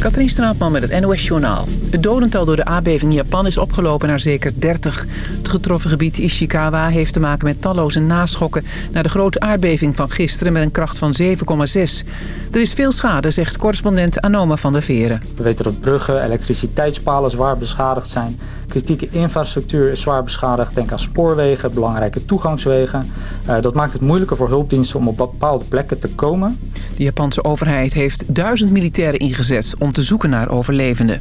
Katrien Straatman met het NOS Journaal. Het dodental door de aardbeving in Japan is opgelopen naar zeker 30. Het getroffen gebied Ishikawa heeft te maken met talloze naschokken... naar de grote aardbeving van gisteren met een kracht van 7,6. Er is veel schade, zegt correspondent Anoma van der Veren. We weten dat bruggen, elektriciteitspalen zwaar beschadigd zijn. Kritieke infrastructuur is zwaar beschadigd. Denk aan spoorwegen, belangrijke toegangswegen. Uh, dat maakt het moeilijker voor hulpdiensten om op bepaalde plekken te komen. De Japanse overheid heeft duizend militairen ingezet om te zoeken naar overlevenden.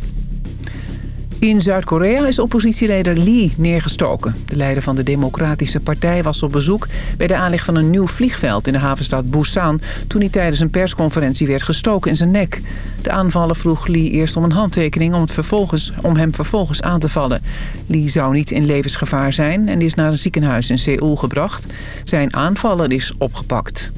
In Zuid-Korea is oppositieleider Lee neergestoken. De leider van de Democratische Partij was op bezoek... bij de aanleg van een nieuw vliegveld in de havenstad Busan... toen hij tijdens een persconferentie werd gestoken in zijn nek. De aanvaller vroeg Lee eerst om een handtekening om, het vervolgens, om hem vervolgens aan te vallen. Lee zou niet in levensgevaar zijn en is naar een ziekenhuis in Seoul gebracht. Zijn aanvaller is opgepakt.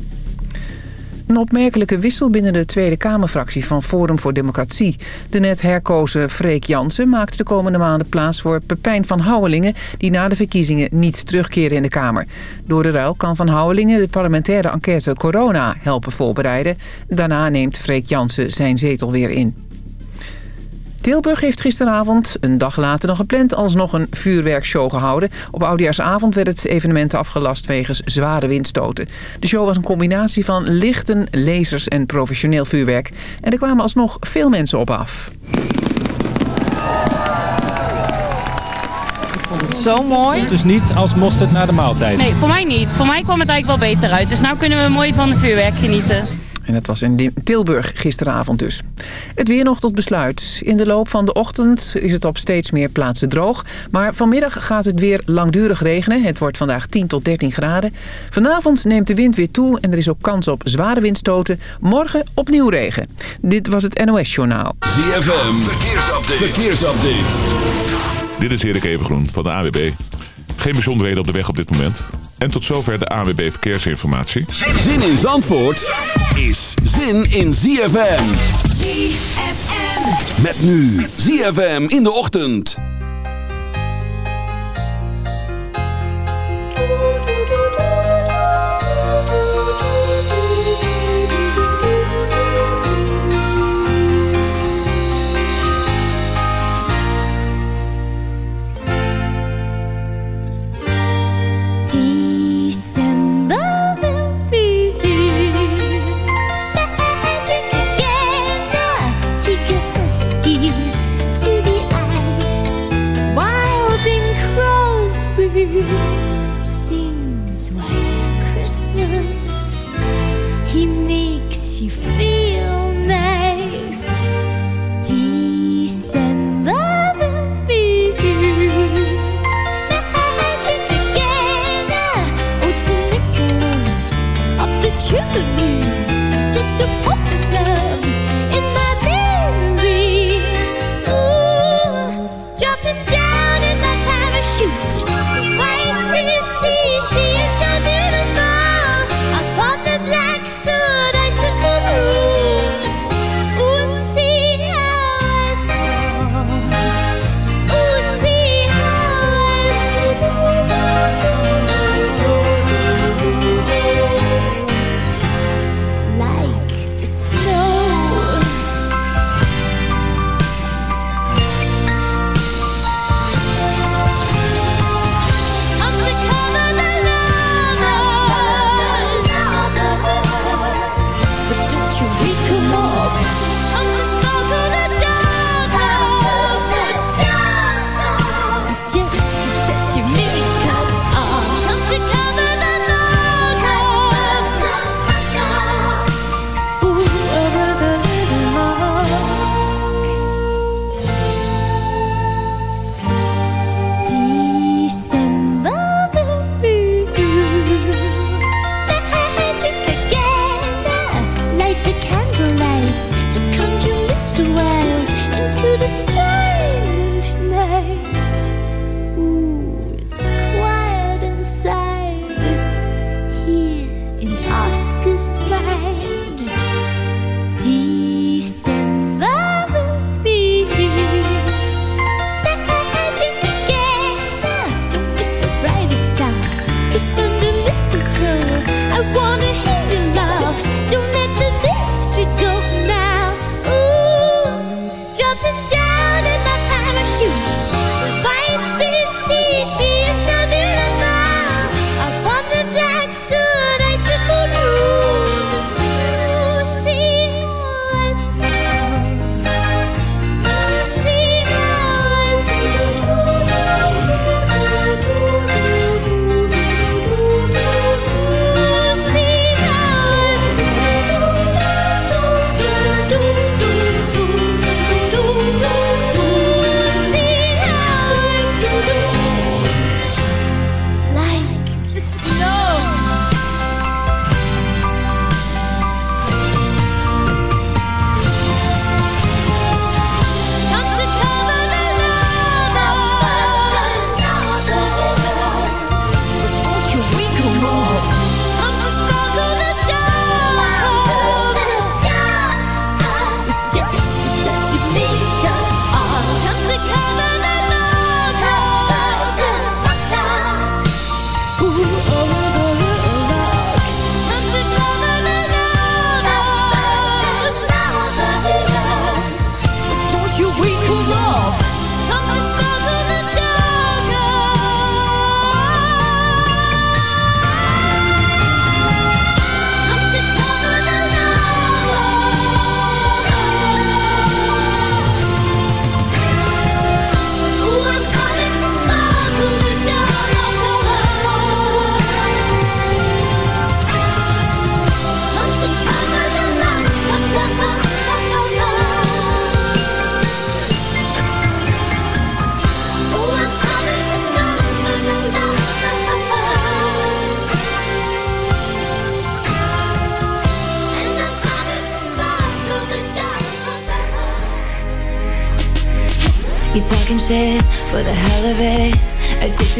Een opmerkelijke wissel binnen de Tweede Kamerfractie van Forum voor Democratie. De net herkozen Freek Jansen maakt de komende maanden plaats voor Pepijn van Houwelingen... die na de verkiezingen niet terugkeren in de Kamer. Door de ruil kan van Houwelingen de parlementaire enquête Corona helpen voorbereiden. Daarna neemt Freek Jansen zijn zetel weer in. Tilburg heeft gisteravond, een dag later nog gepland, alsnog een vuurwerkshow gehouden. Op Oudejaarsavond werd het evenement afgelast wegens zware windstoten. De show was een combinatie van lichten, lasers en professioneel vuurwerk. En er kwamen alsnog veel mensen op af. Ik vond het zo mooi. Dus niet als mosterd naar de maaltijd? Nee, voor mij niet. Voor mij kwam het eigenlijk wel beter uit. Dus nu kunnen we mooi van het vuurwerk genieten. En het was in Tilburg gisteravond dus. Het weer nog tot besluit. In de loop van de ochtend is het op steeds meer plaatsen droog. Maar vanmiddag gaat het weer langdurig regenen. Het wordt vandaag 10 tot 13 graden. Vanavond neemt de wind weer toe en er is ook kans op zware windstoten. Morgen opnieuw regen. Dit was het NOS Journaal. ZFM, verkeersupdate. verkeersupdate. Dit is Erik Evengroen van de AWB. Geen bijzonderheden op de weg op dit moment. En tot zover de AWB Verkeersinformatie. Zin in Zandvoort is zin in ZFM. ZFM. Met nu ZFM in de ochtend.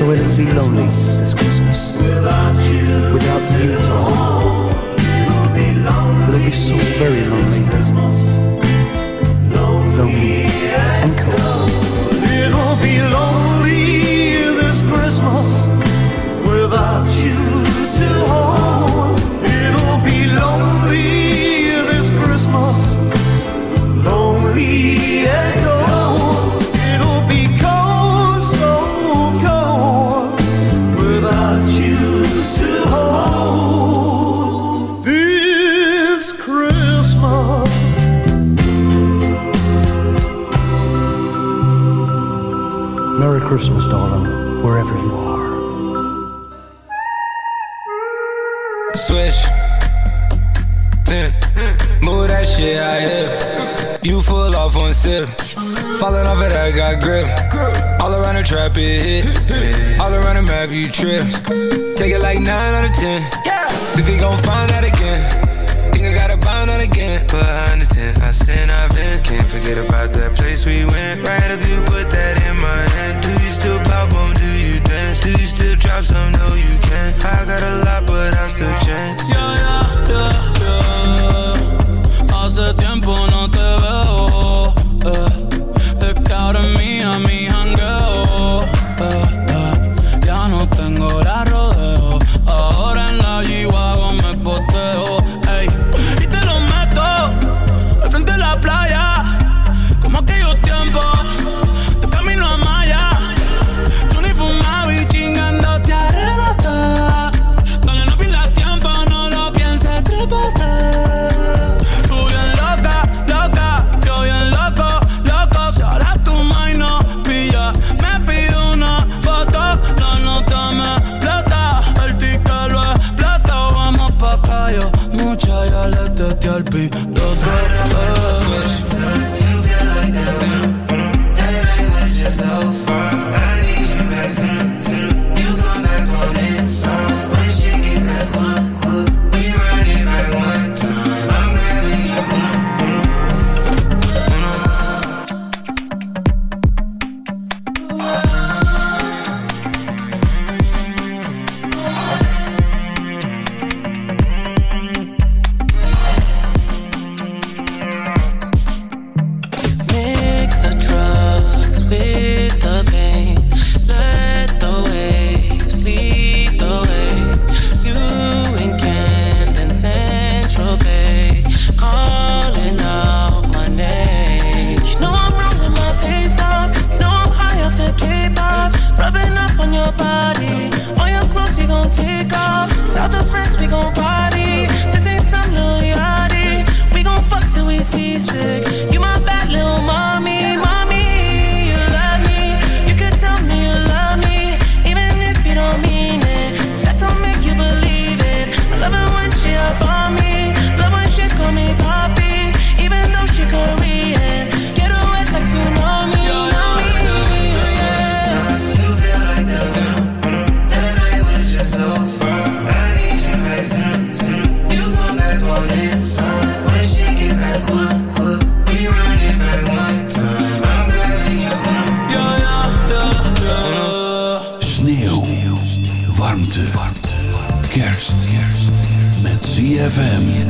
So it'll be lonely this Christmas without you, without you to hold. It'll be so very lonely. Christmas, darling, wherever you are. Switch. Then mm. move that shit out here. You full off one sip. Falling off it, I got grip. All around the trap, it hit. All around the map, you trip. Take it like 9 out of 10. Think they gon' find that again. Think I gotta bind that again. But I understand, I sin, I can't forget about that place we went. Right after you put that in my hand. Do you still pop on? Do you dance? Do you still drop some? No, you can't. I got a lot, but I still chance. Yeah, yeah, yeah, yeah. Hace tiempo no te veo. FM.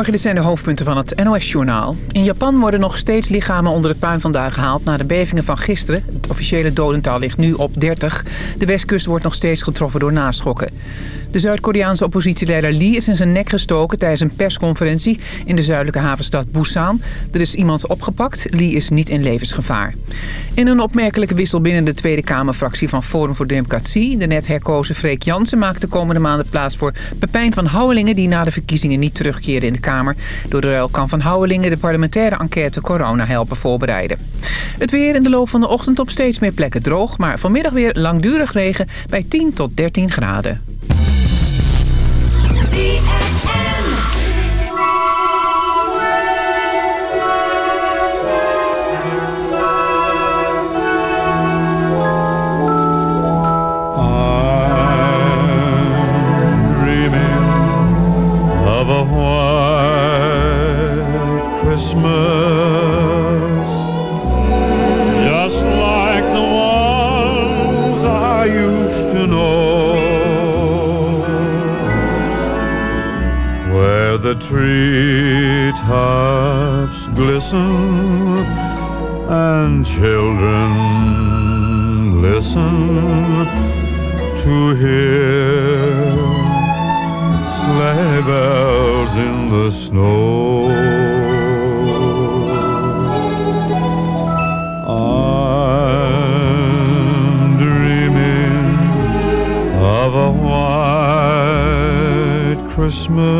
Dit zijn de hoofdpunten van het NOS-journaal. In Japan worden nog steeds lichamen onder het puin vandaan gehaald... na de bevingen van gisteren. Het officiële dodental ligt nu op 30. De westkust wordt nog steeds getroffen door naschokken. De Zuid-Koreaanse oppositieleider Lee is in zijn nek gestoken... tijdens een persconferentie in de zuidelijke havenstad Busan. Er is iemand opgepakt. Lee is niet in levensgevaar. In een opmerkelijke wissel binnen de Tweede Kamerfractie van Forum voor Democratie... de net herkozen Freek Jansen maakt de komende maanden plaats voor Pepijn van Houwelingen... die na de verkiezingen niet terugkeerde in de Kamer. Door de ruil kan Van Houwelingen de parlementaire enquête corona helpen voorbereiden. Het weer in de loop van de ochtend op steeds meer plekken droog... maar vanmiddag weer langdurig regen bij 10 tot 13 graden. Dreaming Christmas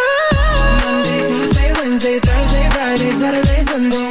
Wednesday, Thursday, Friday, Saturday, Sunday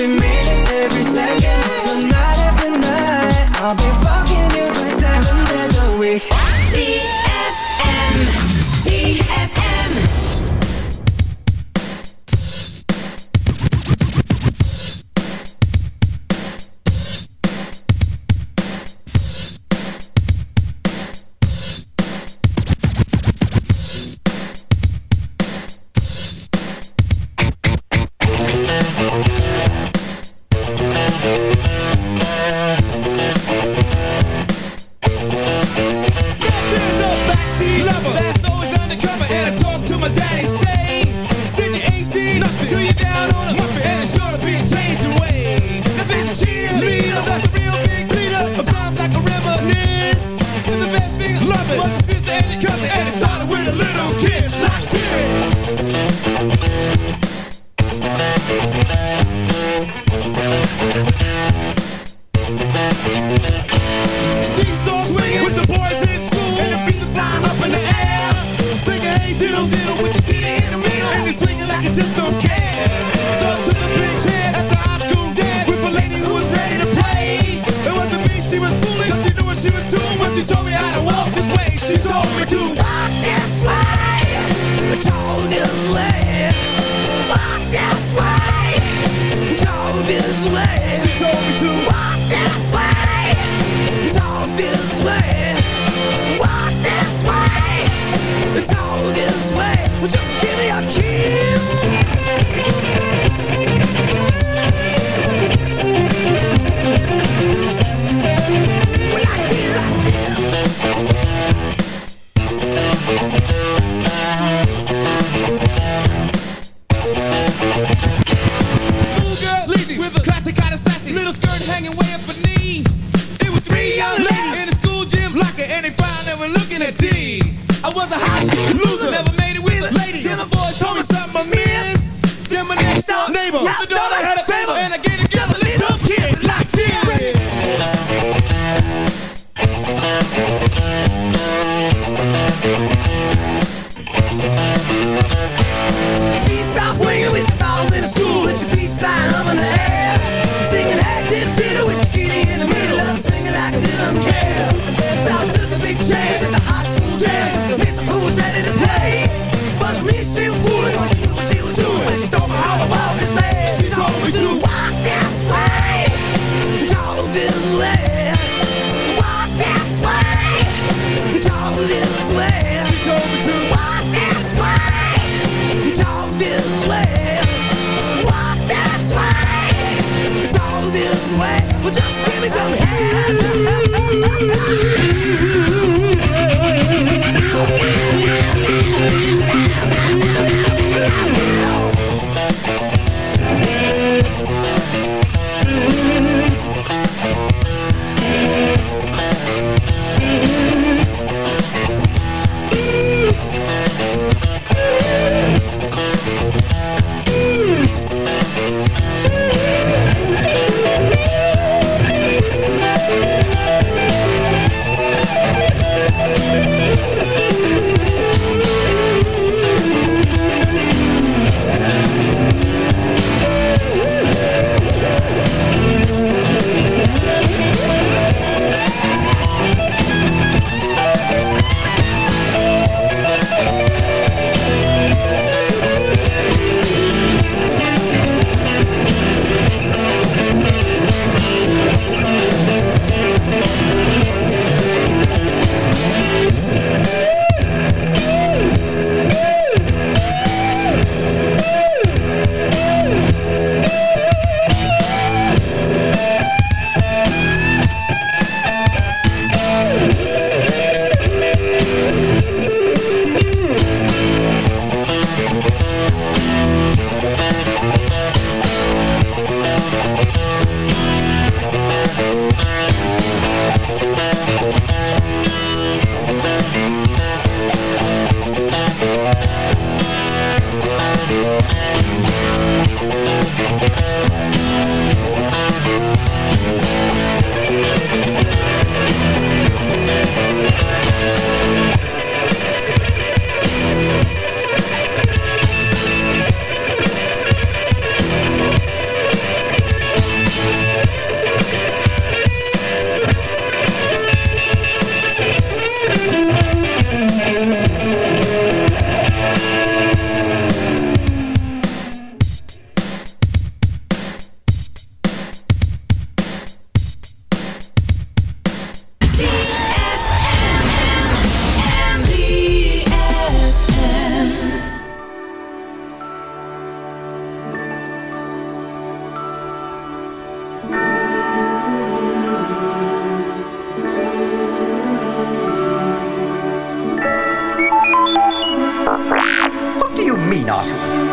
hour, every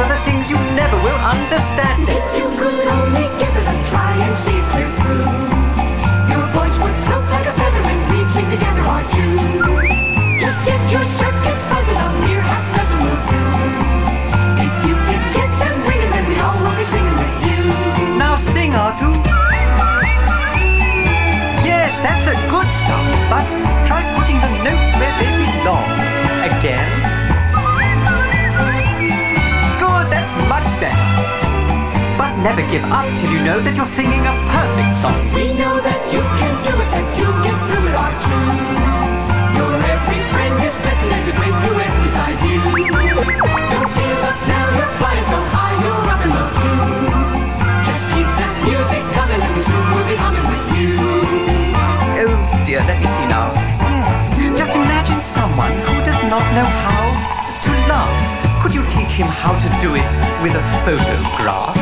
are the things you never will understand. If you could only give it a try and see clear through, your voice would float like a feather and we'd sing together our tune. Just get your circuits buzzing, a mere half dozen will do. If you can get them ringing, then we all will be singing with you. Now sing, Artoo. Yes, that's a good start, but try putting the notes where they belong. Again. Better. But never give up till you know that you're singing a perfect song. We know that you can do it, and you get through it our tune. Your every friend is betting there's a great duet beside you. Don't give up now, you're flying so high, you're up in the blue. Teach him how to do it with a photograph?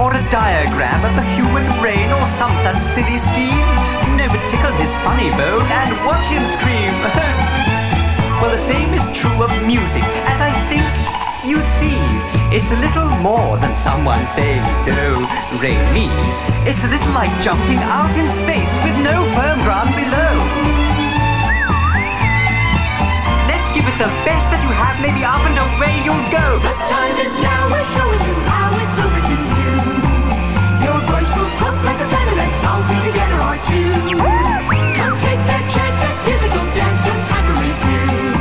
Or a diagram of the human brain or some such silly scheme? But tickle his funny bone and watch him scream. well, the same is true of music, as I think you see. It's a little more than someone saying do, re, mi. It's a little like jumping out in space with no firm ground below. The best that you have, maybe up and away you'll go. The time is now, we're showing you how it's over to you. Your voice will float like a feather, let's all sing together or two. Come take that chance, that physical dance, no time for review.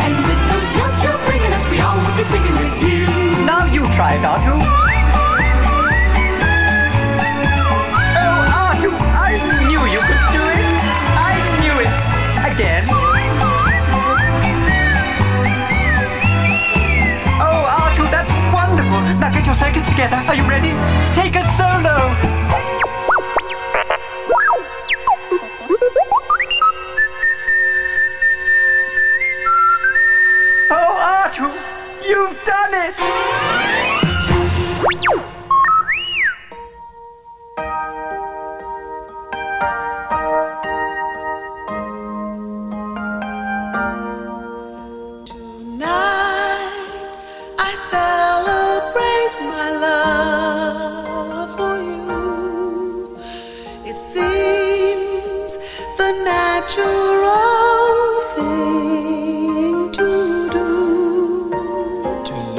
And with those notes you're bringing us, we all will be singing with you. Now you try it, Artoo. Oh, Artoo, I knew you could do it. I knew it. Again. Get your seconds together. Are you ready? Take a solo.